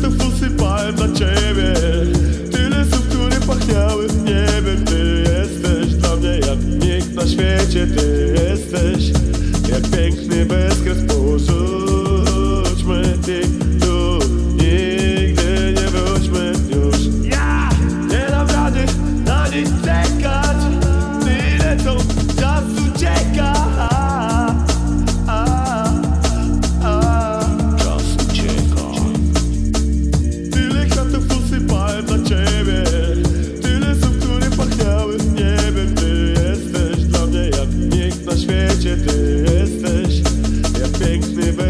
słów usypałem dla ciebie. Tyle słów, które pachniały w niebie. Ty jesteś dla mnie jak nikt na świecie. Ty jesteś, jak piękny będziesz.